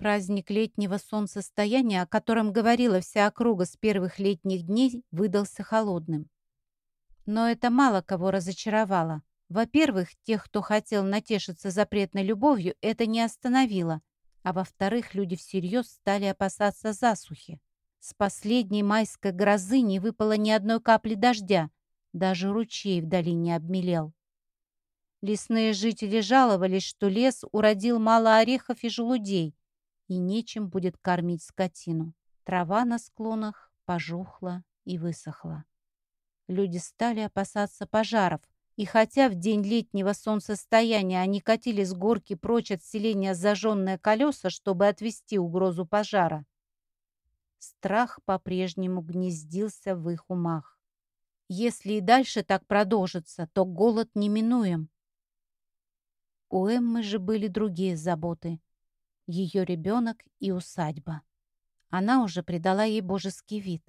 Праздник летнего солнцестояния, о котором говорила вся округа с первых летних дней, выдался холодным. Но это мало кого разочаровало. Во-первых, тех, кто хотел натешиться запретной любовью, это не остановило. А во-вторых, люди всерьез стали опасаться засухи. С последней майской грозы не выпало ни одной капли дождя, даже ручей в долине обмелел. Лесные жители жаловались, что лес уродил мало орехов и желудей, и нечем будет кормить скотину. Трава на склонах пожухла и высохла. Люди стали опасаться пожаров, и хотя в день летнего солнцестояния они катили с горки прочь от селения зажженные колеса, чтобы отвести угрозу пожара, страх по-прежнему гнездился в их умах. Если и дальше так продолжится, то голод неминуем. У Эммы же были другие заботы. Ее ребенок и усадьба. Она уже придала ей божеский вид.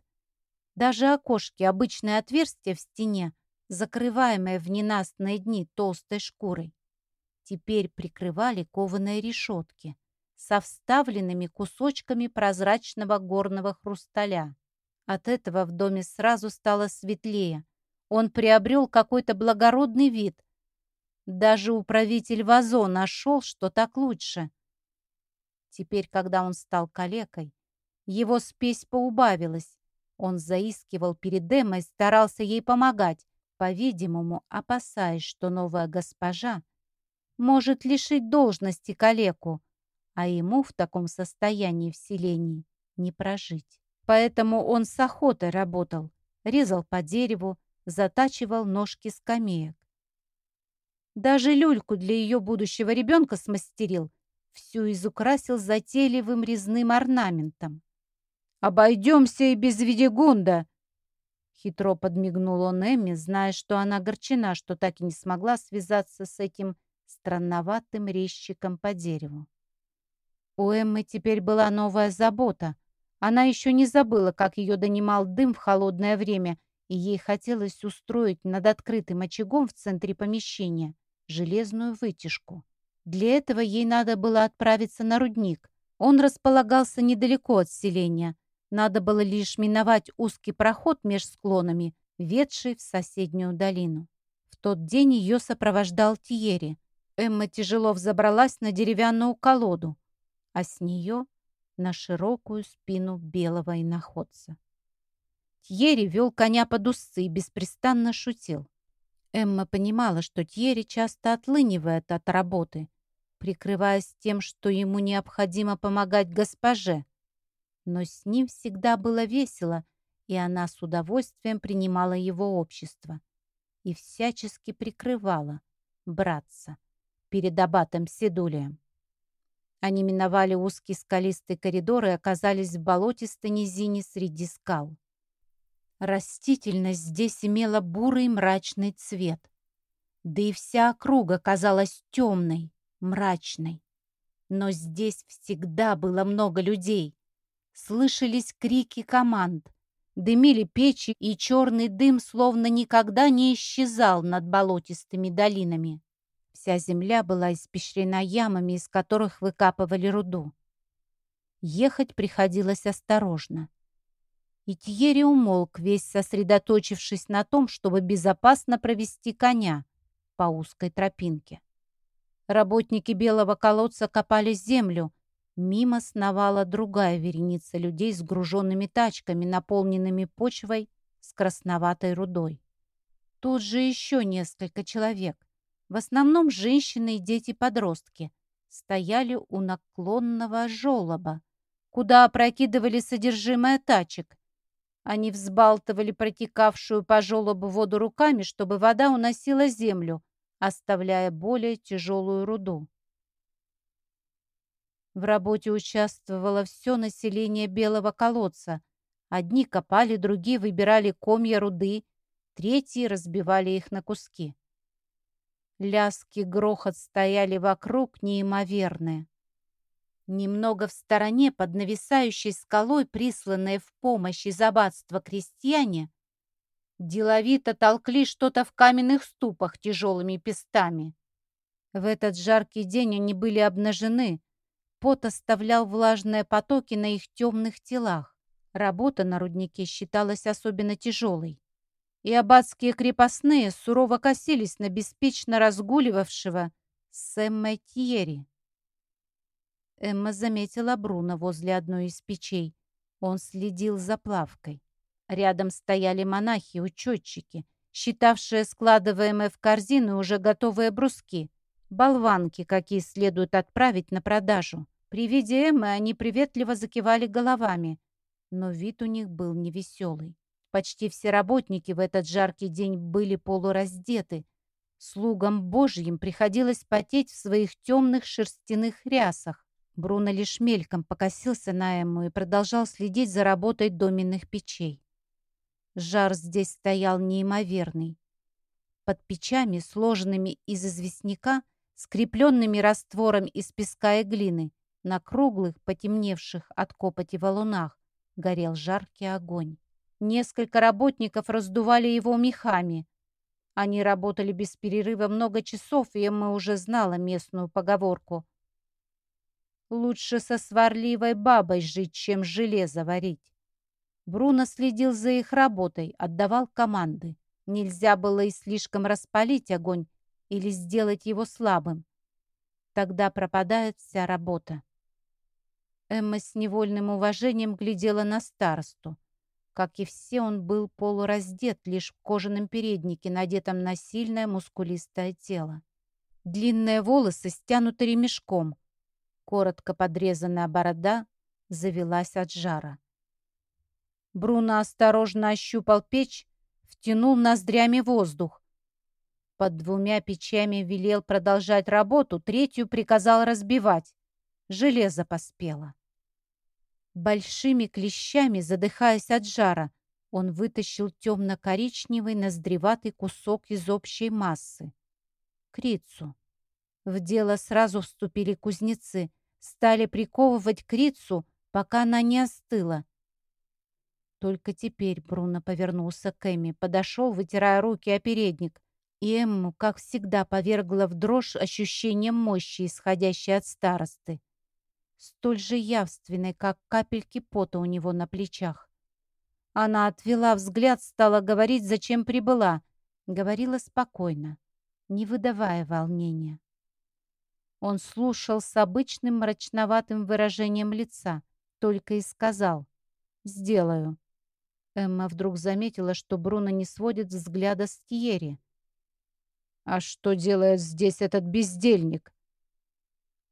Даже окошки, обычное отверстие в стене, закрываемое в ненастные дни толстой шкурой, теперь прикрывали кованые решетки со вставленными кусочками прозрачного горного хрусталя. От этого в доме сразу стало светлее. Он приобрел какой-то благородный вид. Даже управитель Вазо нашел, что так лучше. Теперь, когда он стал калекой, его спесь поубавилась. Он заискивал перед Эммой, старался ей помогать, по-видимому, опасаясь, что новая госпожа может лишить должности калеку, а ему в таком состоянии в селении не прожить. Поэтому он с охотой работал, резал по дереву, затачивал ножки скамеек. Даже люльку для ее будущего ребенка смастерил, всю изукрасил затейливым резным орнаментом. «Обойдемся и без Ведигунда!» Хитро подмигнул он Эмми, зная, что она огорчена, что так и не смогла связаться с этим странноватым резчиком по дереву. У Эммы теперь была новая забота она еще не забыла, как ее донимал дым в холодное время, и ей хотелось устроить над открытым очагом в центре помещения железную вытяжку. Для этого ей надо было отправиться на рудник. Он располагался недалеко от селения. Надо было лишь миновать узкий проход меж склонами, ведший в соседнюю долину. В тот день ее сопровождал Тьери. Эмма тяжело взобралась на деревянную колоду, а с нее на широкую спину белого иноходца. Тьерри вел коня под усы и беспрестанно шутил. Эмма понимала, что Тьерри часто отлынивает от работы, прикрываясь тем, что ему необходимо помогать госпоже. Но с ним всегда было весело, и она с удовольствием принимала его общество и всячески прикрывала братца перед аббатом Седулием. Они миновали узкий скалистый коридор и оказались в болотистой низине среди скал. Растительность здесь имела бурый мрачный цвет. Да и вся округа казалась темной, мрачной. Но здесь всегда было много людей. Слышались крики команд. Дымили печи, и черный дым словно никогда не исчезал над болотистыми долинами. Вся земля была испещрена ямами, из которых выкапывали руду. Ехать приходилось осторожно. И Тьерри умолк, весь сосредоточившись на том, чтобы безопасно провести коня по узкой тропинке. Работники белого колодца копали землю. Мимо сновала другая вереница людей с груженными тачками, наполненными почвой с красноватой рудой. Тут же еще несколько человек в основном женщины и дети-подростки, стояли у наклонного желоба, куда опрокидывали содержимое тачек. Они взбалтывали протекавшую по желобу воду руками, чтобы вода уносила землю, оставляя более тяжелую руду. В работе участвовало все население Белого колодца. Одни копали, другие выбирали комья руды, третьи разбивали их на куски. Ляски грохот стояли вокруг неимоверные. Немного в стороне, под нависающей скалой, присланные в помощь из аббатства крестьяне, деловито толкли что-то в каменных ступах тяжелыми пестами. В этот жаркий день они были обнажены, пот оставлял влажные потоки на их темных телах. Работа на руднике считалась особенно тяжелой. И аббатские крепостные сурово косились на беспечно разгуливавшего Сэмма Тьерри. Эмма заметила Бруно возле одной из печей. Он следил за плавкой. Рядом стояли монахи-учетчики, считавшие складываемые в корзины уже готовые бруски. Болванки, какие следует отправить на продажу. При виде Эммы они приветливо закивали головами, но вид у них был невеселый. Почти все работники в этот жаркий день были полураздеты. Слугам Божьим приходилось потеть в своих темных шерстяных рясах. Бруно лишь мельком покосился на Эмму и продолжал следить за работой доменных печей. Жар здесь стоял неимоверный. Под печами, сложенными из известняка, скрепленными раствором из песка и глины, на круглых, потемневших от копоти валунах, горел жаркий огонь. Несколько работников раздували его мехами. Они работали без перерыва много часов, и мы уже знала местную поговорку. «Лучше со сварливой бабой жить, чем железо варить». Бруно следил за их работой, отдавал команды. Нельзя было и слишком распалить огонь или сделать его слабым. Тогда пропадает вся работа. Эмма с невольным уважением глядела на старосту. Как и все, он был полураздет, лишь в кожаном переднике, надетом на сильное мускулистое тело. Длинные волосы стянуты ремешком. Коротко подрезанная борода завелась от жара. Бруно осторожно ощупал печь, втянул ноздрями воздух. Под двумя печами велел продолжать работу, третью приказал разбивать. Железо поспело. Большими клещами, задыхаясь от жара, он вытащил темно-коричневый ноздреватый кусок из общей массы. Крицу. В дело сразу вступили кузнецы, стали приковывать крицу, пока она не остыла. Только теперь Бруно повернулся к Эмми, подошел, вытирая руки о передник, и Эмму, как всегда, повергла в дрожь ощущением мощи, исходящей от старосты столь же явственной, как капельки пота у него на плечах. Она отвела взгляд, стала говорить, зачем прибыла. Говорила спокойно, не выдавая волнения. Он слушал с обычным мрачноватым выражением лица, только и сказал «Сделаю». Эмма вдруг заметила, что Бруно не сводит взгляда с Тьерри. «А что делает здесь этот бездельник?»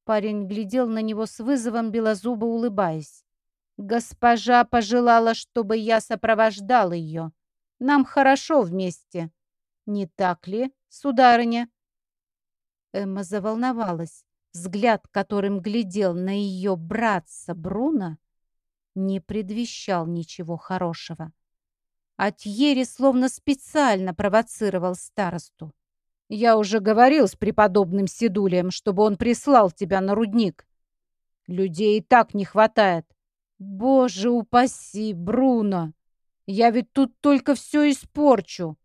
Парень глядел на него с вызовом, белозубо улыбаясь. «Госпожа пожелала, чтобы я сопровождал ее. Нам хорошо вместе. Не так ли, сударыня?» Эмма заволновалась. Взгляд, которым глядел на ее братца Бруно, не предвещал ничего хорошего. А Тьери словно специально провоцировал старосту. Я уже говорил с преподобным Седулием, чтобы он прислал тебя на рудник. Людей и так не хватает. Боже упаси, Бруно! Я ведь тут только все испорчу.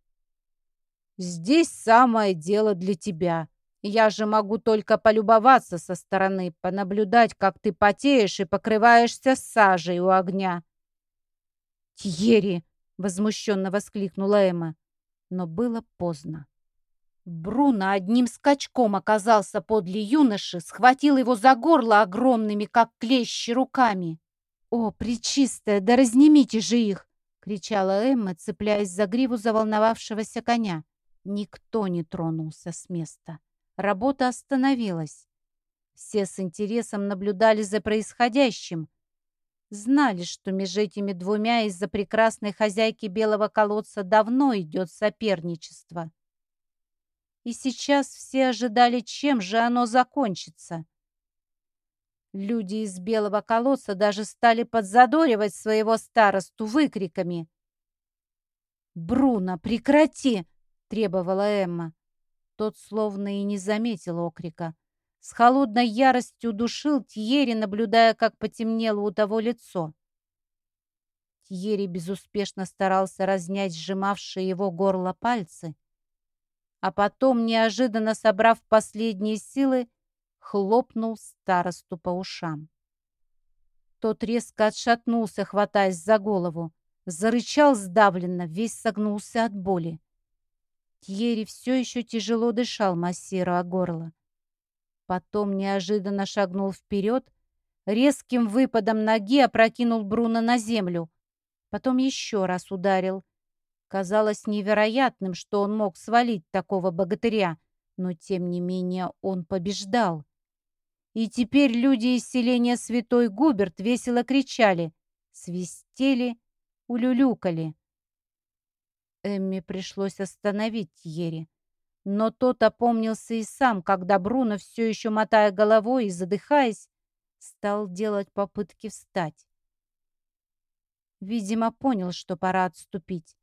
Здесь самое дело для тебя. Я же могу только полюбоваться со стороны, понаблюдать, как ты потеешь и покрываешься сажей у огня. «Тьерри!» — возмущенно воскликнула Эмма. Но было поздно. Бруно одним скачком оказался подле юноши, схватил его за горло огромными, как клещи, руками. «О, причистая, да разнимите же их!» — кричала Эмма, цепляясь за гриву заволновавшегося коня. Никто не тронулся с места. Работа остановилась. Все с интересом наблюдали за происходящим. Знали, что между этими двумя из-за прекрасной хозяйки белого колодца давно идет соперничество. И сейчас все ожидали, чем же оно закончится. Люди из белого колодца даже стали подзадоривать своего старосту выкриками. «Бруно, прекрати!» — требовала Эмма. Тот словно и не заметил окрика. С холодной яростью душил Тьери, наблюдая, как потемнело у того лицо. Тьери безуспешно старался разнять сжимавшие его горло пальцы, а потом, неожиданно собрав последние силы, хлопнул старосту по ушам. Тот резко отшатнулся, хватаясь за голову. Зарычал сдавленно, весь согнулся от боли. Тьерри все еще тяжело дышал, массируя горло. Потом неожиданно шагнул вперед, резким выпадом ноги опрокинул Бруно на землю. Потом еще раз ударил. Казалось невероятным, что он мог свалить такого богатыря, но тем не менее он побеждал. И теперь люди из селения Святой Губерт весело кричали, свистели, улюлюкали. Эмми пришлось остановить Тьерри. Но тот опомнился и сам, когда Бруно, все еще мотая головой и задыхаясь, стал делать попытки встать. Видимо, понял, что пора отступить.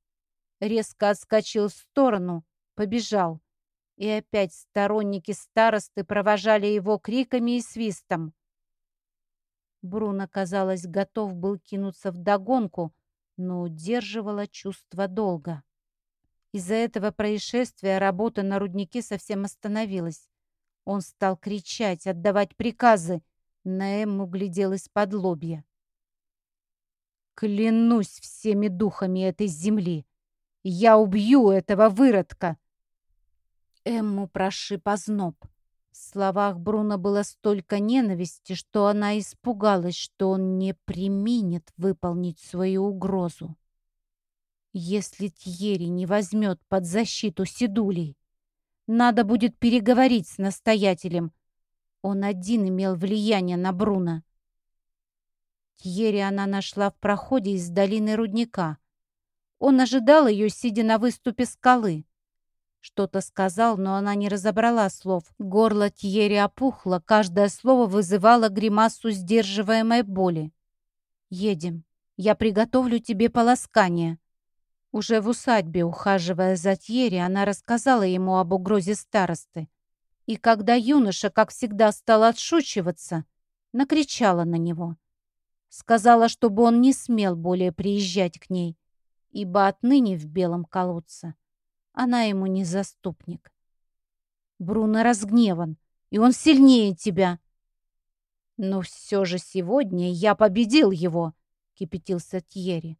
Резко отскочил в сторону, побежал. И опять сторонники старосты провожали его криками и свистом. Бруно, казалось, готов был кинуться в догонку, но удерживало чувство долга. Из-за этого происшествия работа на руднике совсем остановилась. Он стал кричать, отдавать приказы. На Эмму глядел из-под лобья. «Клянусь всеми духами этой земли! Я убью этого выродка!» Эмму прошиб озноб. В словах Бруно было столько ненависти, что она испугалась, что он не применит выполнить свою угрозу. Если Тьери не возьмет под защиту Сидулей, надо будет переговорить с настоятелем. Он один имел влияние на Бруно. Тьери она нашла в проходе из долины рудника. Он ожидал ее, сидя на выступе скалы. Что-то сказал, но она не разобрала слов. Горло Тьери опухло, каждое слово вызывало гримасу сдерживаемой боли. «Едем. Я приготовлю тебе полоскание», уже в усадьбе, ухаживая за Тьерри, она рассказала ему об угрозе старосты. И когда юноша, как всегда, стал отшучиваться, накричала на него. Сказала, чтобы он не смел более приезжать к ней, ибо отныне в белом колодце она ему не заступник. Бруно разгневан, и он сильнее тебя. Но все же сегодня я победил его, кипятился Тьерри.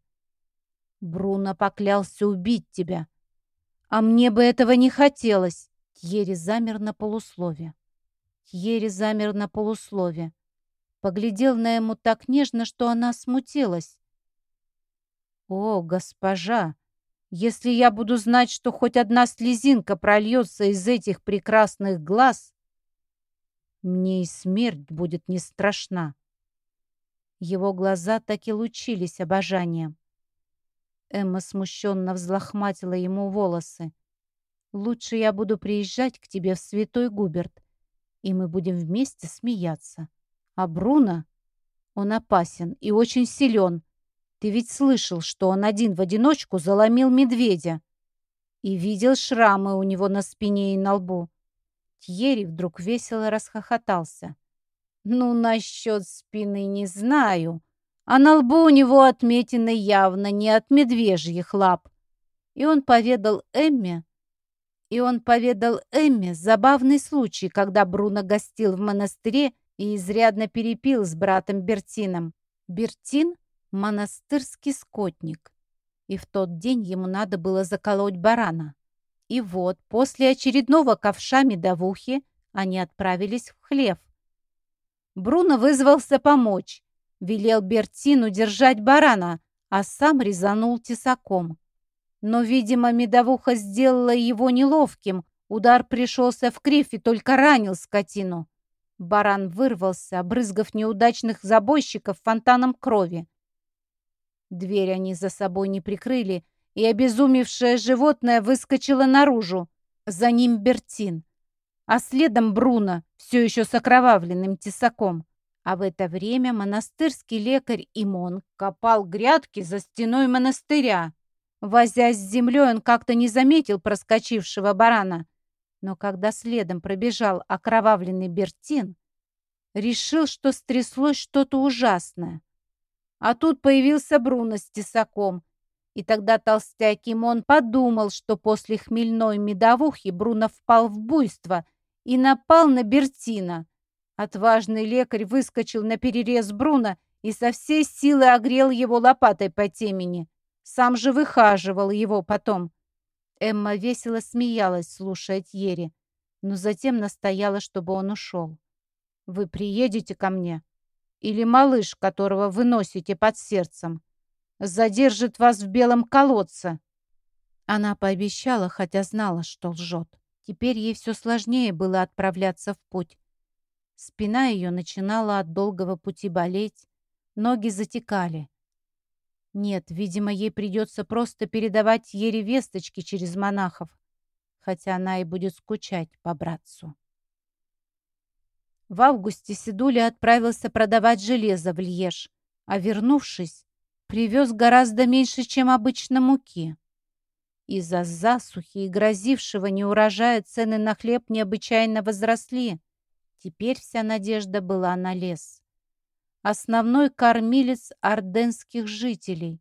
Бруно поклялся убить тебя. А мне бы этого не хотелось. Тьерри замер на полуслове. Тьерри замер на полуслове. Поглядел на ему так нежно, что она смутилась. «О, госпожа, если я буду знать, что хоть одна слезинка прольется из этих прекрасных глаз, мне и смерть будет не страшна». Его глаза так и лучились обожанием. Эмма смущенно взлохматила ему волосы. «Лучше я буду приезжать к тебе в Святой Губерт, и мы будем вместе смеяться. А Бруно, он опасен и очень силен. Ты ведь слышал, что он один в одиночку заломил медведя и видел шрамы у него на спине и на лбу». Тьерри вдруг весело расхохотался. «Ну, насчет спины не знаю», а на лбу у него отметины явно не от медвежьих лап. И он поведал Эмме, и он поведал Эмме забавный случай, когда Бруно гостил в монастыре и изрядно перепил с братом Бертином. Бертин — монастырский скотник, и в тот день ему надо было заколоть барана. И вот, после очередного ковша медовухи, они отправились в хлев. Бруно вызвался помочь, Велел Бертину держать барана, а сам резанул тесаком. Но, видимо, медовуха сделала его неловким. Удар пришелся в кривь и только ранил скотину. Баран вырвался, обрызгав неудачных забойщиков фонтаном крови. Дверь они за собой не прикрыли, и обезумевшее животное выскочило наружу. За ним Бертин, а следом Бруно, все еще с окровавленным тесаком. А в это время монастырский лекарь Имон копал грядки за стеной монастыря. Возясь с землей, он как-то не заметил проскочившего барана. Но когда следом пробежал окровавленный Бертин, решил, что стряслось что-то ужасное. А тут появился Бруно с тесаком. И тогда толстяк Имон подумал, что после хмельной медовухи Бруно впал в буйство и напал на Бертина. Отважный лекарь выскочил на перерез Бруно и со всей силы огрел его лопатой по темени. Сам же выхаживал его потом. Эмма весело смеялась, слушая Тьери, но затем настояла, чтобы он ушел. «Вы приедете ко мне? Или малыш, которого вы носите под сердцем, задержит вас в белом колодце?» Она пообещала, хотя знала, что лжет. Теперь ей все сложнее было отправляться в путь. Спина ее начинала от долгого пути болеть, ноги затекали. Нет, видимо, ей придется просто передавать Ере весточки через монахов, хотя она и будет скучать по братцу. В августе Седуля отправился продавать железо в Льеж, а вернувшись, привез гораздо меньше, чем обычно муки. Из-за засухи и грозившего неурожая цены на хлеб необычайно возросли. Теперь вся надежда была на лес. Основной кормилец орденских жителей.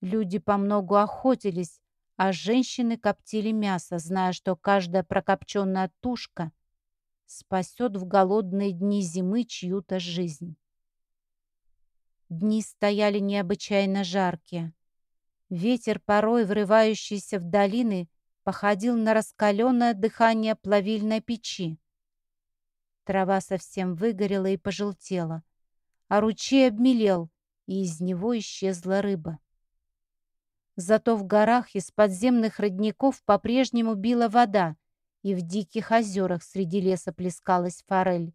Люди помногу охотились, а женщины коптили мясо, зная, что каждая прокопченная тушка спасет в голодные дни зимы чью-то жизнь. Дни стояли необычайно жаркие. Ветер, порой врывающийся в долины, походил на раскаленное дыхание плавильной печи. Трава совсем выгорела и пожелтела, а ручей обмелел, и из него исчезла рыба. Зато в горах из подземных родников по-прежнему била вода, и в диких озерах среди леса плескалась форель.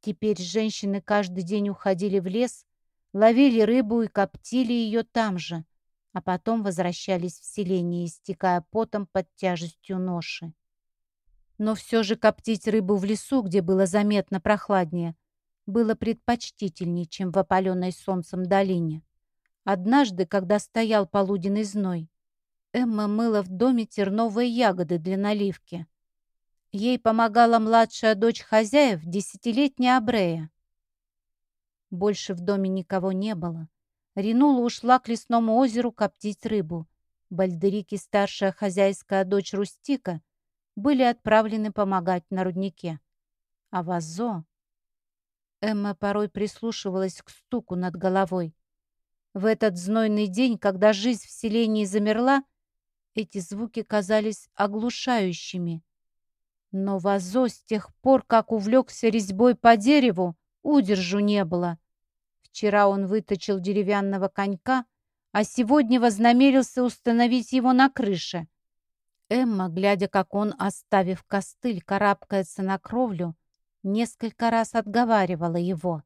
Теперь женщины каждый день уходили в лес, ловили рыбу и коптили ее там же, а потом возвращались в селение, истекая потом под тяжестью ноши. Но все же коптить рыбу в лесу, где было заметно прохладнее, было предпочтительнее, чем в опаленной солнцем долине. Однажды, когда стоял полуденный зной, Эмма мыла в доме терновые ягоды для наливки. Ей помогала младшая дочь хозяев, десятилетняя Абрея. Больше в доме никого не было. Ринула ушла к лесному озеру коптить рыбу. Бальдерики, старшая хозяйская дочь Рустика, были отправлены помогать на руднике. А Вазо... Эмма порой прислушивалась к стуку над головой. В этот знойный день, когда жизнь в селении замерла, эти звуки казались оглушающими. Но Вазо с тех пор, как увлекся резьбой по дереву, удержу не было. Вчера он выточил деревянного конька, а сегодня вознамерился установить его на крыше. Эмма, глядя, как он, оставив костыль, карабкается на кровлю, несколько раз отговаривала его.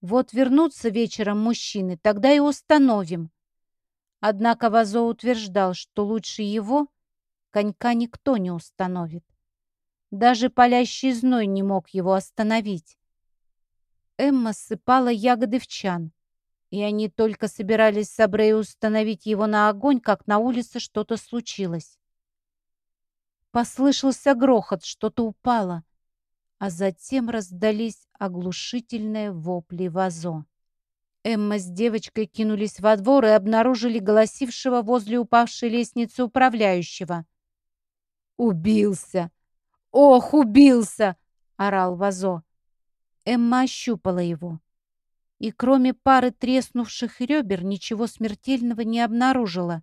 «Вот вернутся вечером мужчины, тогда и установим. Однако Вазо утверждал, что лучше его конька никто не установит. Даже палящий зной не мог его остановить. Эмма сыпала ягоды в чан, и они только собирались с Абрей установить его на огонь, как на улице что-то случилось. Послышался грохот, что-то упало, а затем раздались оглушительные вопли Вазо. Эмма с девочкой кинулись во двор и обнаружили голосившего возле упавшей лестницы управляющего. «Убился! Ох, убился!» — орал Вазо. Эмма ощупала его. И кроме пары треснувших ребер ничего смертельного не обнаружила.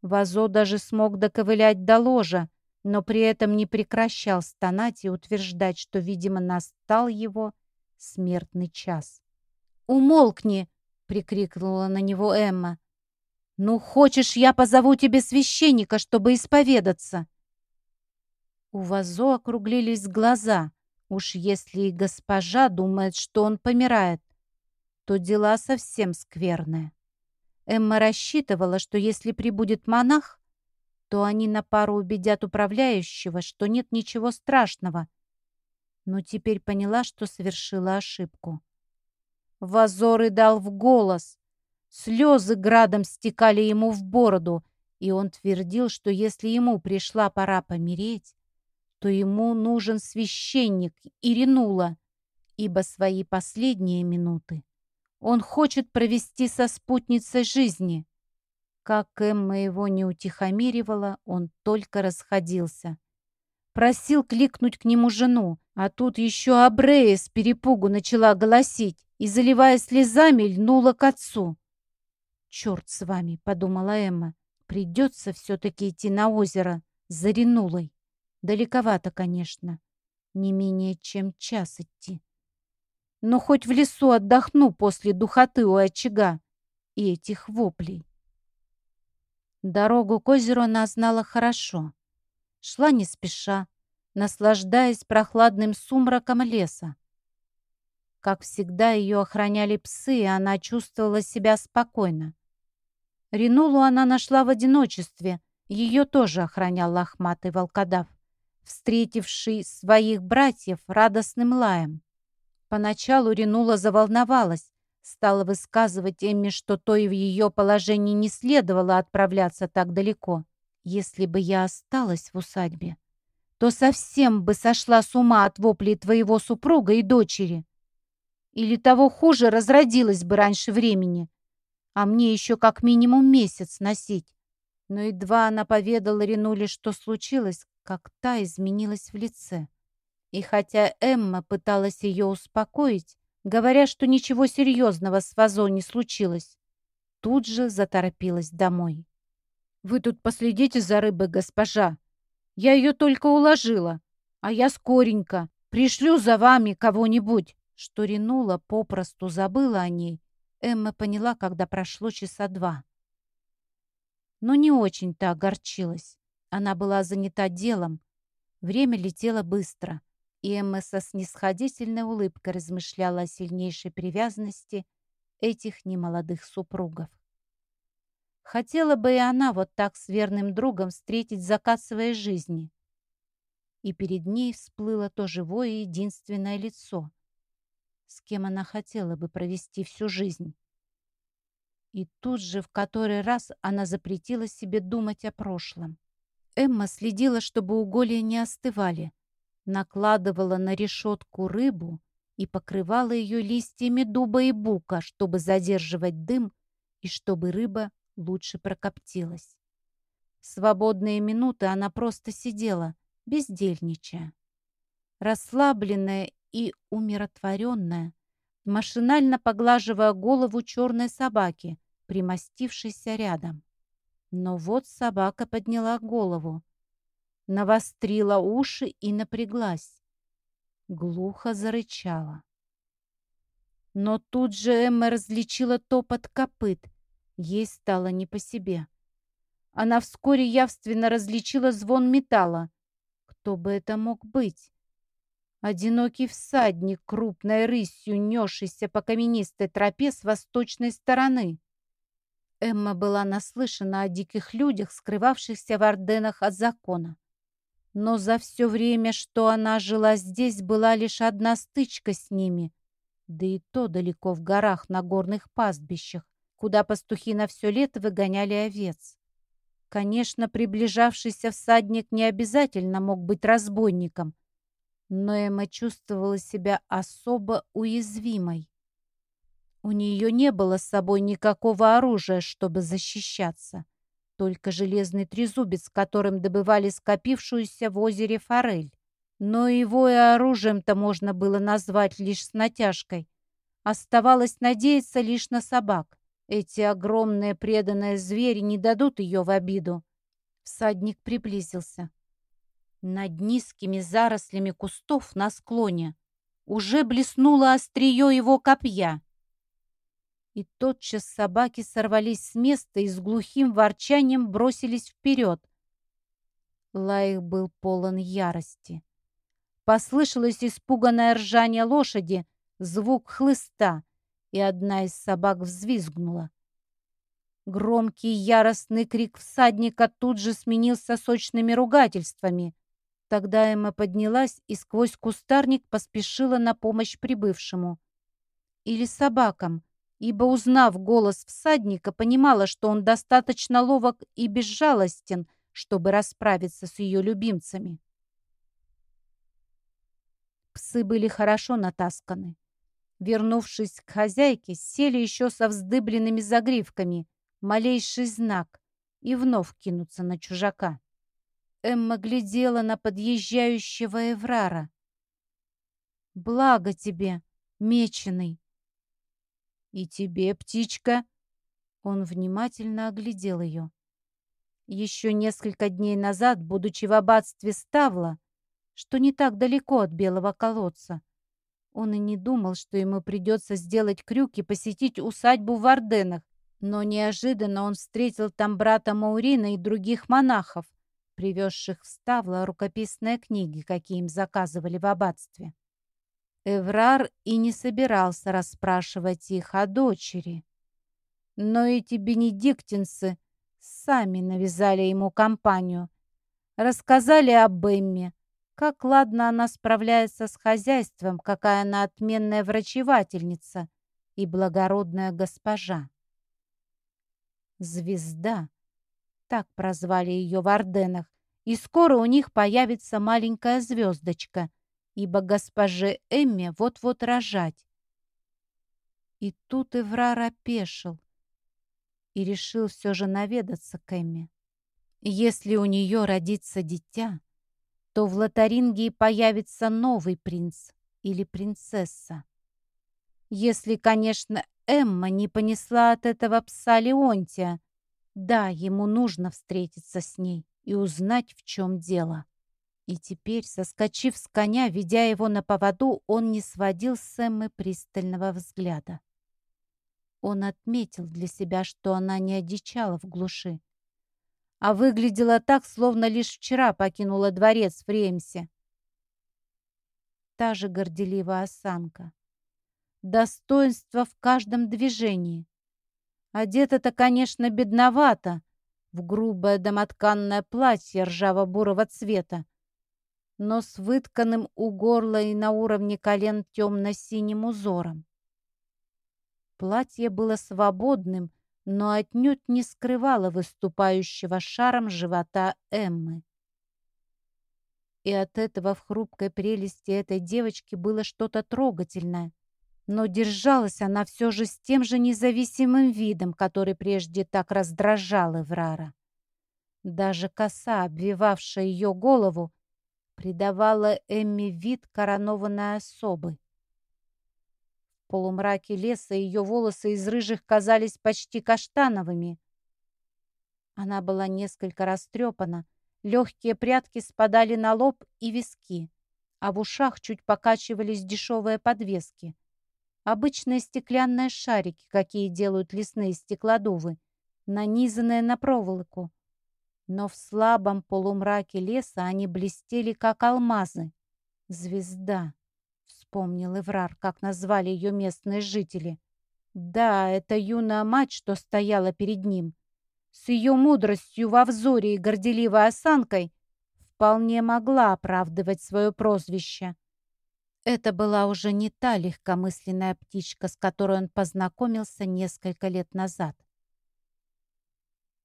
Вазо даже смог доковылять до ложа, но при этом не прекращал стонать и утверждать, что, видимо, настал его смертный час. «Умолкни!» — прикрикнула на него Эмма. «Ну, хочешь, я позову тебе священника, чтобы исповедаться?» У Вазо округлились глаза. Уж если и госпожа думает, что он помирает, то дела совсем скверные. Эмма рассчитывала, что если прибудет монах, то они на пару убедят управляющего, что нет ничего страшного. Но теперь поняла, что совершила ошибку. Вазор дал в голос. Слезы градом стекали ему в бороду, и он твердил, что если ему пришла пора помереть, то ему нужен священник Иринула, ибо свои последние минуты он хочет провести со спутницей жизни. Как Эмма его не утихомиривала, он только расходился. Просил кликнуть к нему жену, а тут еще Абрея с перепугу начала голосить и, заливая слезами, льнула к отцу. «Черт с вами», — подумала Эмма, — «придется все-таки идти на озеро за Ренулой. Далековато, конечно, не менее чем час идти. Но хоть в лесу отдохну после духоты у очага и этих воплей». Дорогу к озеру она знала хорошо. Шла не спеша, наслаждаясь прохладным сумраком леса. Как всегда, ее охраняли псы, и она чувствовала себя спокойно. Ренулу она нашла в одиночестве. Ее тоже охранял лохматый волкодав, встретивший своих братьев радостным лаем. Поначалу Ренула заволновалась, стала высказывать Эмми, что то и в ее положении не следовало отправляться так далеко. «Если бы я осталась в усадьбе, то совсем бы сошла с ума от воплей твоего супруга и дочери. Или того хуже, разродилась бы раньше времени, а мне еще как минимум месяц носить». Но едва она поведала Ренуле, что случилось, как та изменилась в лице. И хотя Эмма пыталась ее успокоить, говоря, что ничего серьезного с Вазо не случилось. Тут же заторопилась домой. «Вы тут последите за рыбой, госпожа. Я ее только уложила, а я скоренько. Пришлю за вами кого-нибудь». Что Ренула попросту забыла о ней, Эмма поняла, когда прошло часа два. Но не очень-то огорчилась. Она была занята делом. Время летело быстро и Эмма со снисходительной улыбкой размышляла о сильнейшей привязанности этих немолодых супругов. Хотела бы и она вот так с верным другом встретить закат своей жизни. И перед ней всплыло то живое и единственное лицо, с кем она хотела бы провести всю жизнь. И тут же в который раз она запретила себе думать о прошлом. Эмма следила, чтобы уголья не остывали, накладывала на решетку рыбу и покрывала ее листьями дуба и бука, чтобы задерживать дым и чтобы рыба лучше прокоптилась. В свободные минуты она просто сидела, бездельничая. Расслабленная и умиротворенная, машинально поглаживая голову черной собаки, примостившейся рядом. Но вот собака подняла голову, навострила уши и напряглась. Глухо зарычала. Но тут же Эмма различила топот копыт. Ей стало не по себе. Она вскоре явственно различила звон металла. Кто бы это мог быть? Одинокий всадник, крупной рысью, несшийся по каменистой тропе с восточной стороны. Эмма была наслышана о диких людях, скрывавшихся в Орденах от закона. Но за все время, что она жила здесь, была лишь одна стычка с ними. Да и то далеко в горах на горных пастбищах, куда пастухи на все лето выгоняли овец. Конечно, приближавшийся всадник не обязательно мог быть разбойником, но Эмма чувствовала себя особо уязвимой. У нее не было с собой никакого оружия, чтобы защищаться. Только железный трезубец, которым добывали скопившуюся в озере форель. Но его и оружием-то можно было назвать лишь с натяжкой. Оставалось надеяться лишь на собак. Эти огромные преданные звери не дадут ее в обиду. Всадник приблизился. Над низкими зарослями кустов на склоне уже блеснуло острие его копья и тотчас собаки сорвались с места и с глухим ворчанием бросились вперед. Лай был полон ярости. Послышалось испуганное ржание лошади, звук хлыста, и одна из собак взвизгнула. Громкий яростный крик всадника тут же сменился сочными ругательствами. Тогда Эмма поднялась и сквозь кустарник поспешила на помощь прибывшему. Или собакам, ибо, узнав голос всадника, понимала, что он достаточно ловок и безжалостен, чтобы расправиться с ее любимцами. Псы были хорошо натасканы. Вернувшись к хозяйке, сели еще со вздыбленными загривками, малейший знак, и вновь кинуться на чужака. Эмма глядела на подъезжающего Эврара. «Благо тебе, меченый!» «И тебе, птичка!» Он внимательно оглядел ее. Еще несколько дней назад, будучи в аббатстве Ставла, что не так далеко от Белого колодца, он и не думал, что ему придется сделать крюк и посетить усадьбу в Орденах, но неожиданно он встретил там брата Маурина и других монахов, привезших в Ставло рукописные книги, какие им заказывали в аббатстве. Эврар и не собирался расспрашивать их о дочери. Но эти бенедиктинцы сами навязали ему компанию, рассказали об Эмме, как ладно она справляется с хозяйством, какая она отменная врачевательница и благородная госпожа. Звезда, так прозвали ее в Орденах, и скоро у них появится маленькая звездочка, ибо госпоже Эмме вот-вот рожать. И тут Эврар опешил и решил все же наведаться к Эмме. Если у нее родится дитя, то в Лотарингии появится новый принц или принцесса. Если, конечно, Эмма не понесла от этого пса Леонтия. Да, ему нужно встретиться с ней и узнать, в чем дело. И теперь, соскочив с коня, ведя его на поводу, он не сводил с Эммы пристального взгляда. Он отметил для себя, что она не одичала в глуши, а выглядела так, словно лишь вчера покинула дворец в Ремсе. Та же горделивая осанка. Достоинство в каждом движении. Одета-то, конечно, бедновато, в грубое домотканное платье ржаво-бурого цвета, но с вытканным у горла и на уровне колен темно-синим узором. Платье было свободным, но отнюдь не скрывало выступающего шаром живота Эммы. И от этого в хрупкой прелести этой девочки было что-то трогательное. Но держалась она все же с тем же независимым видом, который прежде так раздражал Эврара. Даже коса, обвивавшая ее голову, придавала Эмме вид коронованной особы. В полумраке леса ее волосы из рыжих казались почти каштановыми. Она была несколько растрепана, легкие прядки спадали на лоб и виски, а в ушах чуть покачивались дешевые подвески. Обычные стеклянные шарики, какие делают лесные стеклодувы, нанизанные на проволоку. Но в слабом полумраке леса они блестели, как алмазы. Звезда вспомнил Эврар, как назвали ее местные жители. Да, это юная мать, что стояла перед ним. С ее мудростью во взоре и горделивой осанкой вполне могла оправдывать свое прозвище. Это была уже не та легкомысленная птичка, с которой он познакомился несколько лет назад.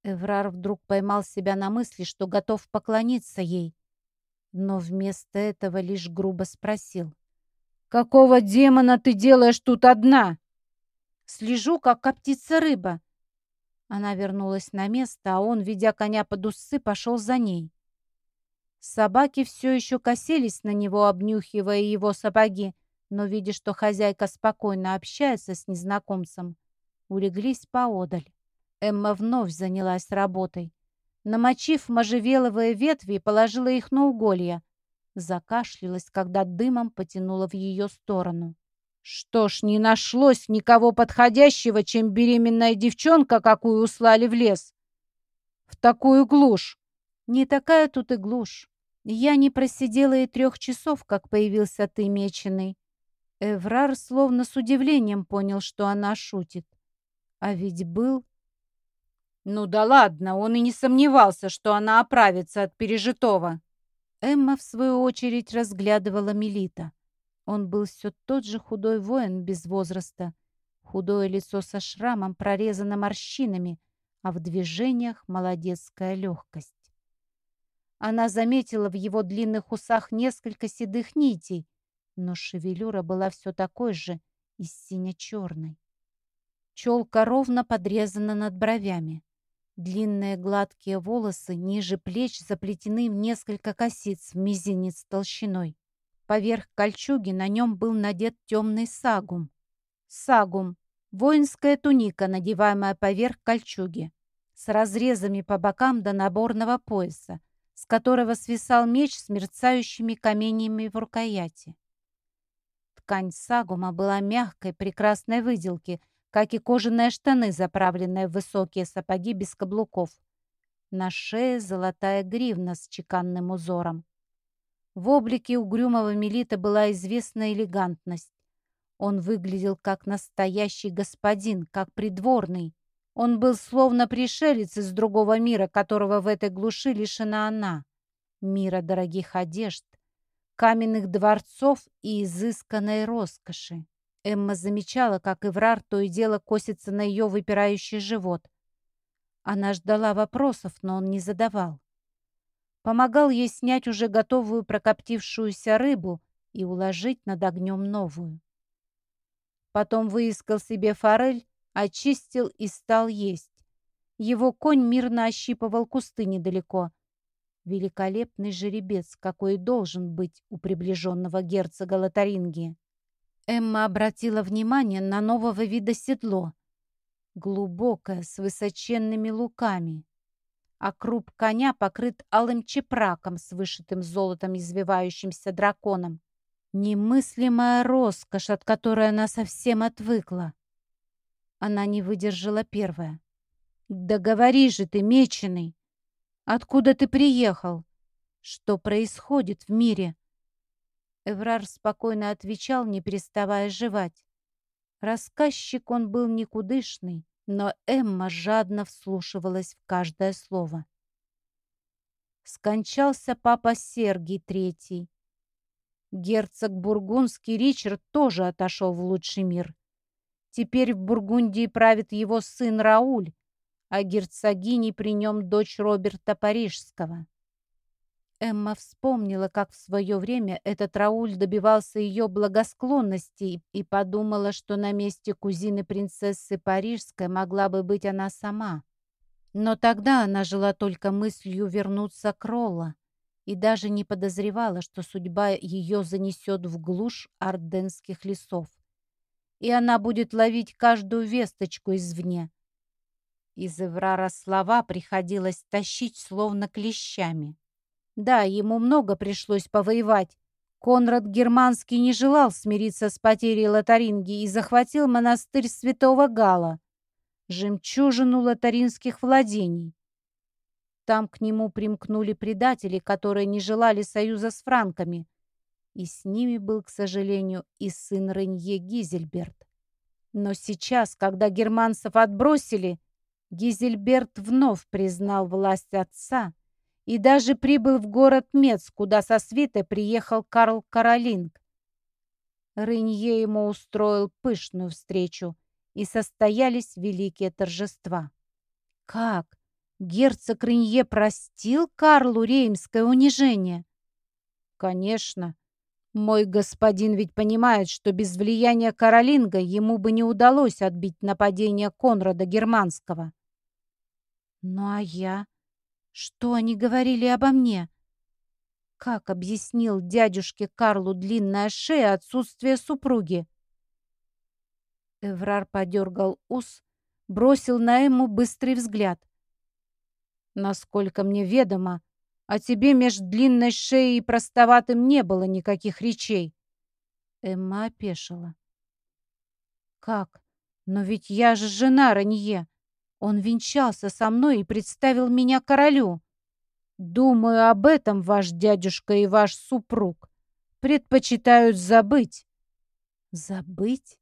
Эврар вдруг поймал себя на мысли, что готов поклониться ей, но вместо этого лишь грубо спросил. «Какого демона ты делаешь тут одна?» «Слежу, как коптится рыба». Она вернулась на место, а он, ведя коня под усы, пошел за ней. Собаки все еще косились на него, обнюхивая его сапоги, но, видя, что хозяйка спокойно общается с незнакомцем, улеглись поодаль. Эмма вновь занялась работой. Намочив можжевеловые ветви, положила их на уголья, Закашлялась, когда дымом потянула в ее сторону. Что ж, не нашлось никого подходящего, чем беременная девчонка, какую услали в лес. В такую глушь. Не такая тут и глушь. Я не просидела и трех часов, как появился ты, меченый. Эврар словно с удивлением понял, что она шутит. А ведь был... Ну да ладно, он и не сомневался, что она оправится от пережитого. Эмма, в свою очередь, разглядывала Мелита. Он был все тот же худой воин без возраста. Худое лицо со шрамом прорезано морщинами, а в движениях молодецкая легкость. Она заметила в его длинных усах несколько седых нитей, но шевелюра была все такой же и сине-черной. Челка ровно подрезана над бровями. Длинные гладкие волосы ниже плеч заплетены в несколько косиц в мизинец толщиной. Поверх кольчуги на нем был надет темный сагум. Сагум – воинская туника, надеваемая поверх кольчуги, с разрезами по бокам до наборного пояса, с которого свисал меч с мерцающими каменьями в рукояти. Ткань сагума была мягкой, прекрасной выделки – как и кожаные штаны, заправленные в высокие сапоги без каблуков. На шее золотая гривна с чеканным узором. В облике угрюмого Мелита была известная элегантность. Он выглядел как настоящий господин, как придворный. Он был словно пришелец из другого мира, которого в этой глуши лишена она. Мира дорогих одежд, каменных дворцов и изысканной роскоши. Эмма замечала, как Эврар то и дело косится на ее выпирающий живот. Она ждала вопросов, но он не задавал. Помогал ей снять уже готовую прокоптившуюся рыбу и уложить над огнем новую. Потом выискал себе форель, очистил и стал есть. Его конь мирно ощипывал кусты недалеко. Великолепный жеребец, какой должен быть у приближенного герцога Лотарингии. Эмма обратила внимание на нового вида седло. Глубокое, с высоченными луками. А круп коня покрыт алым чепраком с вышитым золотом извивающимся драконом. Немыслимая роскошь, от которой она совсем отвыкла. Она не выдержала первая. «Да говори же ты, меченый! Откуда ты приехал? Что происходит в мире?» Эврар спокойно отвечал, не переставая жевать. Рассказчик он был никудышный, но Эмма жадно вслушивалась в каждое слово. Скончался папа Сергий Третий. Герцог Бургундский Ричард тоже отошел в лучший мир. Теперь в Бургундии правит его сын Рауль, а герцогиней при нем дочь Роберта Парижского. Эмма вспомнила, как в свое время этот Рауль добивался ее благосклонности и подумала, что на месте кузины принцессы Парижской могла бы быть она сама. Но тогда она жила только мыслью вернуться к Ролла и даже не подозревала, что судьба ее занесет в глушь арденских лесов. И она будет ловить каждую весточку извне. Из Эврара слова приходилось тащить словно клещами. Да, ему много пришлось повоевать. Конрад Германский не желал смириться с потерей Лотаринги и захватил монастырь святого Гала, жемчужину лотаринских владений. Там к нему примкнули предатели, которые не желали союза с франками. И с ними был, к сожалению, и сын Ренье Гизельберт. Но сейчас, когда германцев отбросили, Гизельберт вновь признал власть отца и даже прибыл в город Мец, куда со свитой приехал Карл Каролинг. Рынье ему устроил пышную встречу, и состоялись великие торжества. Как? Герцог Рынье простил Карлу реймское унижение? Конечно. Мой господин ведь понимает, что без влияния Каролинга ему бы не удалось отбить нападение Конрада Германского. Ну а я? Что они говорили обо мне? Как объяснил дядюшке Карлу длинная шея отсутствие супруги? Эврар подергал ус, бросил на Эмму быстрый взгляд. «Насколько мне ведомо, о тебе меж длинной шеей и простоватым не было никаких речей». Эмма опешила. «Как? Но ведь я же жена Ранье. Он венчался со мной и представил меня королю. Думаю, об этом ваш дядюшка и ваш супруг предпочитают забыть. Забыть?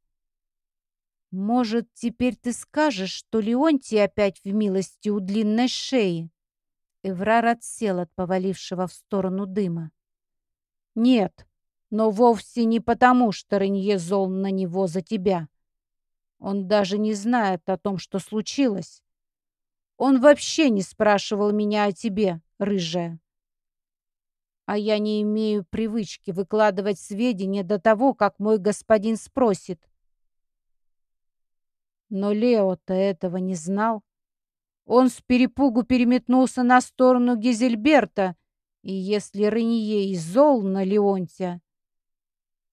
Может, теперь ты скажешь, что Леонтий опять в милости у длинной шеи? Эврар отсел от повалившего в сторону дыма. Нет, но вовсе не потому, что Ренье зол на него за тебя. Он даже не знает о том, что случилось. Он вообще не спрашивал меня о тебе, рыжая. А я не имею привычки выкладывать сведения до того, как мой господин спросит. Но Лео-то этого не знал. Он с перепугу переметнулся на сторону Гизельберта, и если Ренье и зол на Леонтия,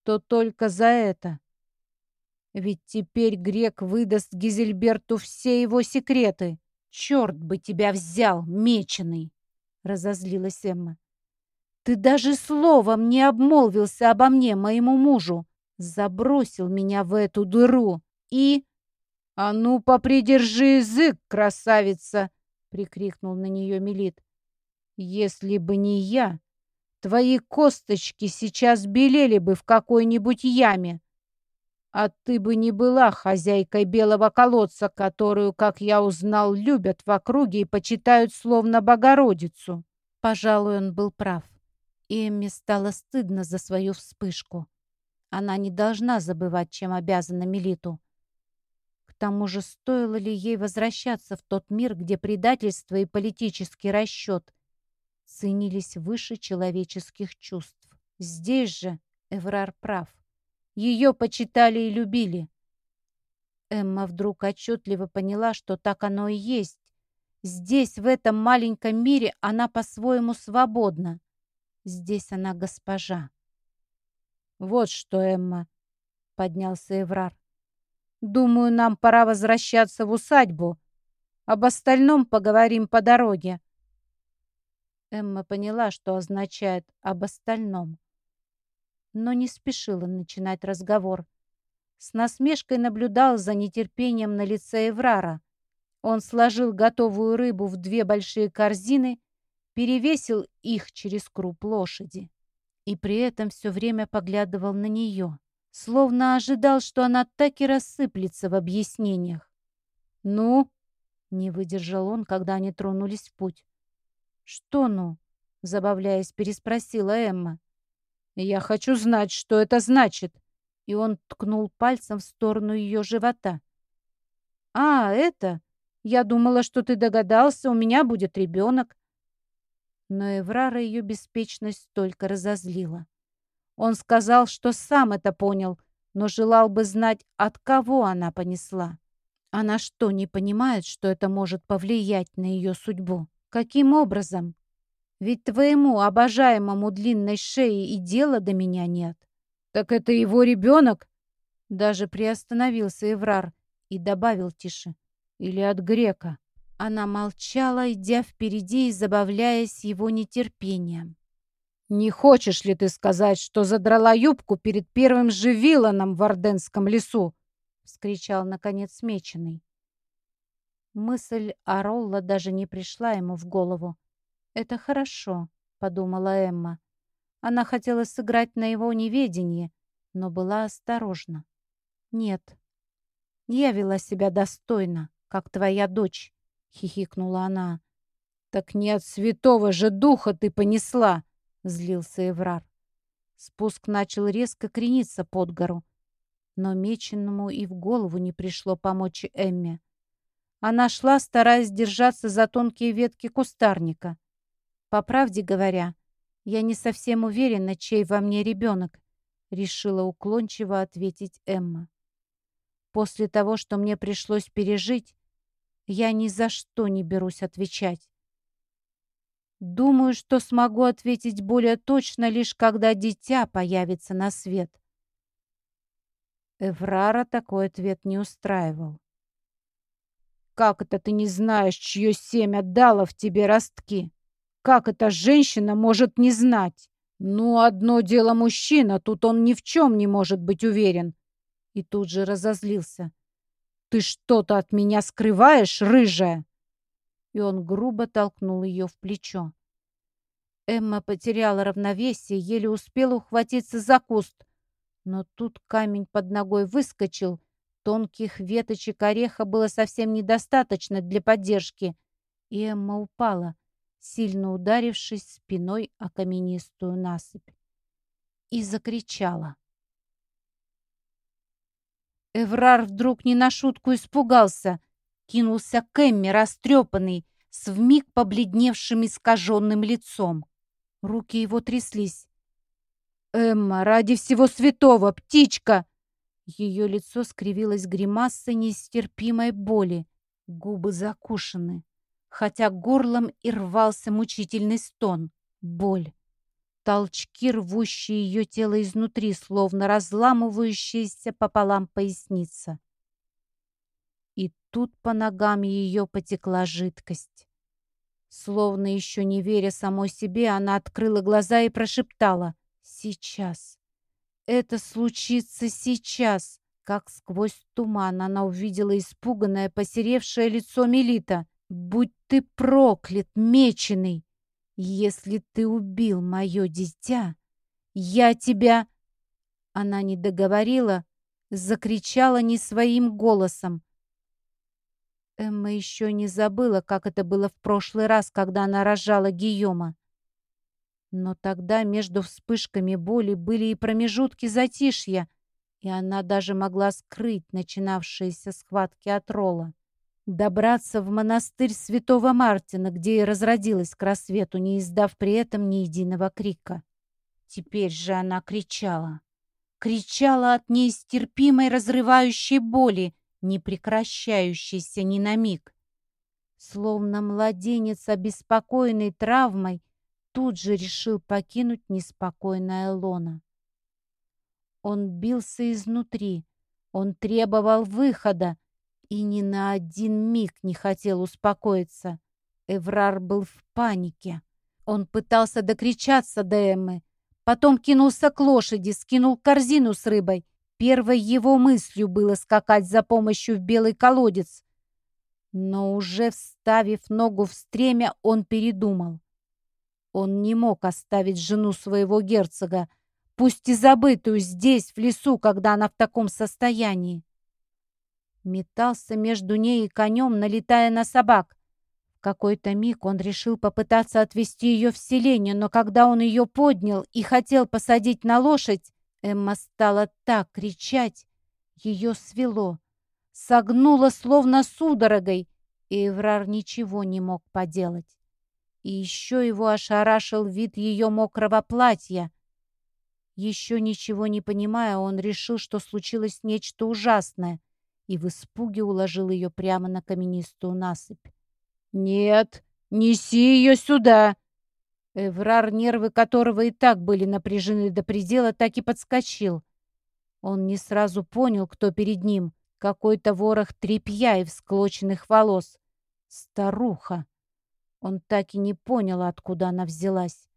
то только за это. Ведь теперь грек выдаст Гизельберту все его секреты. Черт бы тебя взял, меченый! Разозлилась Эмма. Ты даже словом не обмолвился обо мне, моему мужу. Забросил меня в эту дыру и... «А ну, попридержи язык, красавица!» — прикрикнул на нее Мелит. «Если бы не я, твои косточки сейчас белели бы в какой-нибудь яме, а ты бы не была хозяйкой белого колодца, которую, как я узнал, любят в округе и почитают словно Богородицу». Пожалуй, он был прав. И Эмме стало стыдно за свою вспышку. Она не должна забывать, чем обязана Мелиту тому же, стоило ли ей возвращаться в тот мир, где предательство и политический расчет ценились выше человеческих чувств. Здесь же Эврар прав. Ее почитали и любили. Эмма вдруг отчетливо поняла, что так оно и есть. Здесь, в этом маленьком мире, она по-своему свободна. Здесь она госпожа. «Вот что, Эмма!» — поднялся Эврар. Думаю, нам пора возвращаться в усадьбу. Об остальном поговорим по дороге. Эмма поняла, что означает «об остальном», но не спешила начинать разговор. С насмешкой наблюдал за нетерпением на лице Эврара. Он сложил готовую рыбу в две большие корзины, перевесил их через круп лошади и при этом все время поглядывал на нее словно ожидал, что она так и рассыплется в объяснениях. «Ну?» — не выдержал он, когда они тронулись в путь. «Что «ну?» — забавляясь, переспросила Эмма. «Я хочу знать, что это значит!» И он ткнул пальцем в сторону ее живота. «А, это? Я думала, что ты догадался, у меня будет ребенок». Но Эврара ее беспечность только разозлила. Он сказал, что сам это понял, но желал бы знать, от кого она понесла. Она что, не понимает, что это может повлиять на ее судьбу? Каким образом? Ведь твоему обожаемому длинной шеи и дела до меня нет. Так это его ребенок? Даже приостановился Эврар и добавил тише. Или от грека. Она молчала, идя впереди и забавляясь его нетерпением. «Не хочешь ли ты сказать, что задрала юбку перед первым же вилланом в Орденском лесу?» — вскричал, наконец, меченый. Мысль о Ролла даже не пришла ему в голову. «Это хорошо», — подумала Эмма. Она хотела сыграть на его неведении, но была осторожна. «Нет, я вела себя достойно, как твоя дочь», — хихикнула она. «Так не от святого же духа ты понесла!» — злился Эврар. Спуск начал резко крениться под гору, но меченому и в голову не пришло помочь Эмме. Она шла, стараясь держаться за тонкие ветки кустарника. «По правде говоря, я не совсем уверена, чей во мне ребенок», — решила уклончиво ответить Эмма. «После того, что мне пришлось пережить, я ни за что не берусь отвечать. Думаю, что смогу ответить более точно, лишь когда дитя появится на свет. Эврара такой ответ не устраивал. «Как это ты не знаешь, чье семя дало в тебе ростки? Как эта женщина может не знать? Ну, одно дело мужчина, тут он ни в чем не может быть уверен». И тут же разозлился. «Ты что-то от меня скрываешь, рыжая?» и он грубо толкнул ее в плечо. Эмма потеряла равновесие, еле успела ухватиться за куст. Но тут камень под ногой выскочил. Тонких веточек ореха было совсем недостаточно для поддержки. И Эмма упала, сильно ударившись спиной о каменистую насыпь. И закричала. Эврар вдруг не на шутку испугался кинулся к Эмме, растрепанный, с вмиг побледневшим искаженным лицом. Руки его тряслись. «Эмма, ради всего святого, птичка!» Ее лицо скривилось гримасой нестерпимой боли. Губы закушены. Хотя горлом и рвался мучительный стон, боль. Толчки, рвущие ее тело изнутри, словно разламывающиеся пополам поясница. И тут по ногам ее потекла жидкость. Словно еще не веря самой себе, она открыла глаза и прошептала «Сейчас! Это случится сейчас!» Как сквозь туман она увидела испуганное, посеревшее лицо Мелита. «Будь ты проклят, меченый! Если ты убил мое дитя, я тебя...» Она не договорила, закричала не своим голосом. Эмма еще не забыла, как это было в прошлый раз, когда она рожала Гийома. Но тогда между вспышками боли были и промежутки затишья, и она даже могла скрыть начинавшиеся схватки от Рола. Добраться в монастырь святого Мартина, где и разродилась к рассвету, не издав при этом ни единого крика. Теперь же она кричала. Кричала от неистерпимой разрывающей боли, не прекращающейся ни на миг. Словно младенец, обеспокоенный травмой, тут же решил покинуть неспокойное лоно. Он бился изнутри, он требовал выхода и ни на один миг не хотел успокоиться. Эврар был в панике. Он пытался докричаться до Эммы, потом кинулся к лошади, скинул корзину с рыбой Первой его мыслью было скакать за помощью в белый колодец. Но уже вставив ногу в стремя, он передумал. Он не мог оставить жену своего герцога, пусть и забытую здесь, в лесу, когда она в таком состоянии. Метался между ней и конем, налетая на собак. В какой-то миг он решил попытаться отвести ее в селение, но когда он ее поднял и хотел посадить на лошадь, Эмма стала так кричать, ее свело, согнуло словно судорогой, и Эврар ничего не мог поделать. И еще его ошарашил вид ее мокрого платья. Еще ничего не понимая, он решил, что случилось нечто ужасное, и в испуге уложил ее прямо на каменистую насыпь. «Нет, неси ее сюда!» Эврар, нервы которого и так были напряжены до предела, так и подскочил. Он не сразу понял, кто перед ним. Какой-то ворох тряпья и всклоченных волос. Старуха. Он так и не понял, откуда она взялась.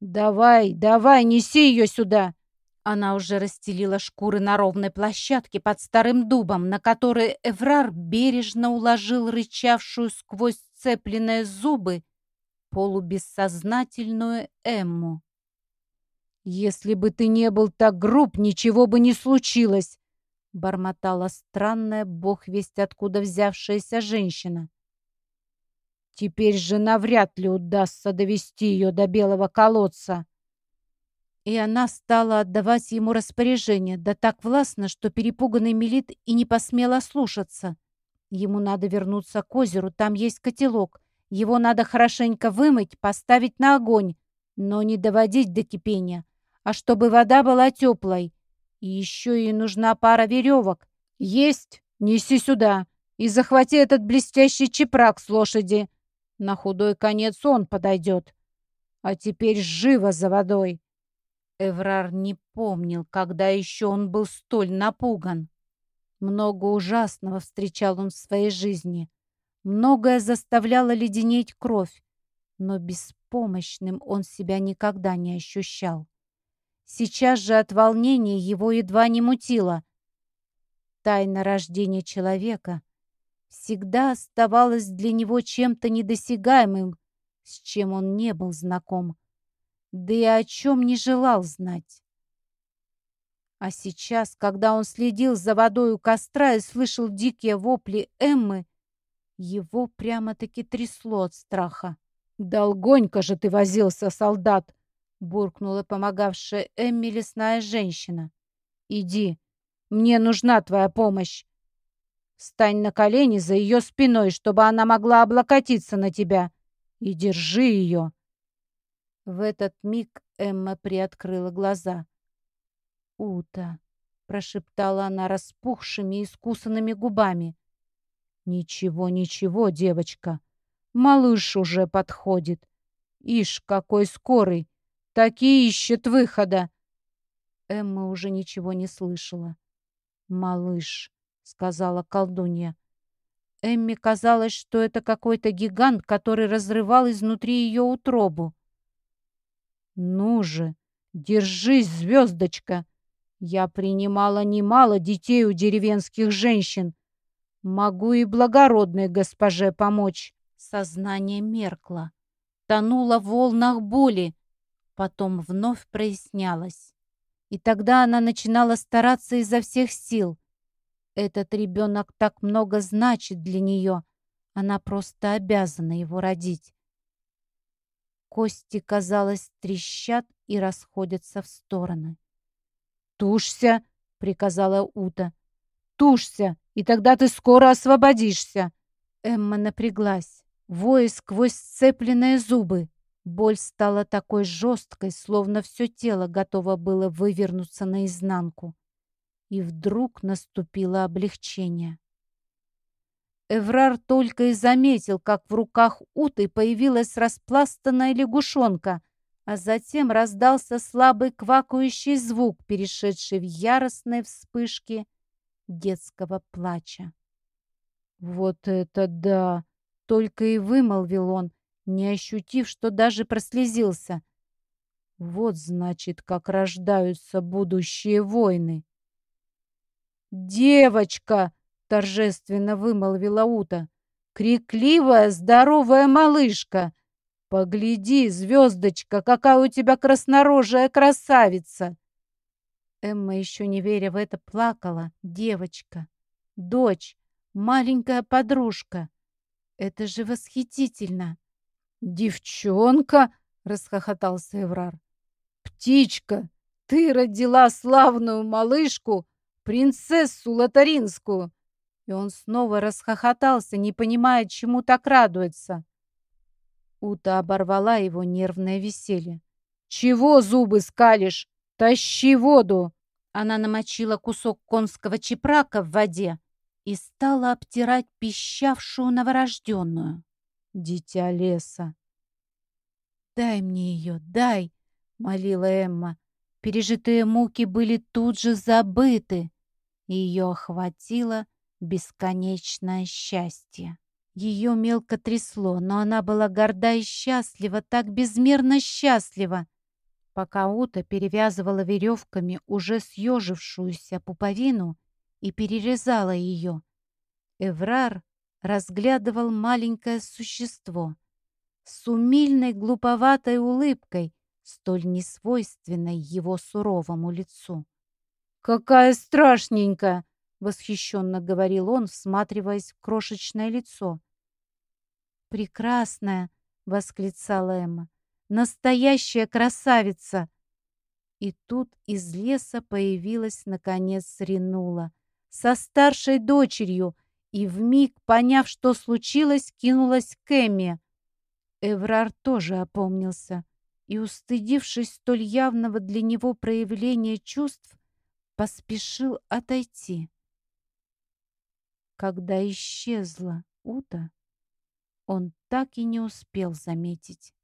«Давай, давай, неси ее сюда!» Она уже расстелила шкуры на ровной площадке под старым дубом, на который Эврар бережно уложил рычавшую сквозь цепленные зубы полубессознательную Эмму. «Если бы ты не был так груб, ничего бы не случилось!» — бормотала странная, бог весть откуда взявшаяся женщина. «Теперь же навряд ли удастся довести ее до белого колодца!» И она стала отдавать ему распоряжение, да так властно, что перепуганный Мелит и не посмел ослушаться. Ему надо вернуться к озеру, там есть котелок, его надо хорошенько вымыть, поставить на огонь, но не доводить до кипения, а чтобы вода была теплой. И еще ей нужна пара веревок. Есть, неси сюда и захвати этот блестящий чепрак с лошади. На худой конец он подойдет. А теперь живо за водой. Эврар не помнил, когда еще он был столь напуган. Много ужасного встречал он в своей жизни. Многое заставляло леденеть кровь, но беспомощным он себя никогда не ощущал. Сейчас же от волнения его едва не мутило. Тайна рождения человека всегда оставалась для него чем-то недосягаемым, с чем он не был знаком, да и о чем не желал знать. А сейчас, когда он следил за водой у костра и слышал дикие вопли Эммы, его прямо-таки трясло от страха. «Долгонько же ты возился, солдат!» — буркнула помогавшая Эмми лесная женщина. «Иди, мне нужна твоя помощь. Встань на колени за ее спиной, чтобы она могла облокотиться на тебя, и держи ее». В этот миг Эмма приоткрыла глаза. «Ута», — прошептала она распухшими и искусанными губами. «Ничего, ничего, девочка. Малыш уже подходит. Ишь, какой скорый! Таки ищет выхода!» Эмма уже ничего не слышала. «Малыш», — сказала колдунья. Эмме казалось, что это какой-то гигант, который разрывал изнутри ее утробу. «Ну же, держись, звездочка! Я принимала немало детей у деревенских женщин. Могу и благородной госпоже помочь». Сознание меркло, тонуло в волнах боли, потом вновь прояснялось. И тогда она начинала стараться изо всех сил. Этот ребенок так много значит для нее. Она просто обязана его родить. Кости, казалось, трещат и расходятся в стороны. «Тушься!» — приказала Ута. «Тушься, и тогда ты скоро освободишься!» Эмма напряглась, воя сквозь сцепленные зубы. Боль стала такой жесткой, словно все тело готово было вывернуться наизнанку. И вдруг наступило облегчение. Эврар только и заметил, как в руках Уты появилась распластанная лягушонка, а затем раздался слабый квакающий звук, перешедший в яростные вспышки детского плача. «Вот это да!» — только и вымолвил он, не ощутив, что даже прослезился. «Вот, значит, как рождаются будущие войны!» «Девочка!» Торжественно вымолвила Ута. «Крикливая, здоровая малышка! Погляди, звездочка, какая у тебя краснорожая красавица!» Эмма, еще не веря в это, плакала. Девочка, дочь, маленькая подружка. Это же восхитительно! «Девчонка!» — расхохотался Эврар. «Птичка, ты родила славную малышку, принцессу лотаринскую!» И он снова расхохотался, не понимая, чему так радуется. Ута оборвала его нервное веселье. «Чего зубы скалишь? Тащи воду!» Она намочила кусок конского чепрака в воде и стала обтирать пищавшую новорожденную. Дитя леса. «Дай мне ее, дай!» — молила Эмма. Пережитые муки были тут же забыты. Ее охватило бесконечное счастье. Ее мелко трясло, но она была горда и счастлива, так безмерно счастлива. Пока Ута перевязывала веревками уже съежившуюся пуповину и перерезала ее, Эврар разглядывал маленькое существо с умильной глуповатой улыбкой, столь несвойственной его суровому лицу. «Какая страшненькая!» Восхищенно говорил он, всматриваясь в крошечное лицо. «Прекрасная!» — восклицала Эмма. «Настоящая красавица!» И тут из леса появилась, наконец, Ренула со старшей дочерью и, вмиг поняв, что случилось, кинулась к Эмме. Эврар тоже опомнился и, устыдившись столь явного для него проявления чувств, поспешил отойти. Когда исчезла Ута, он так и не успел заметить,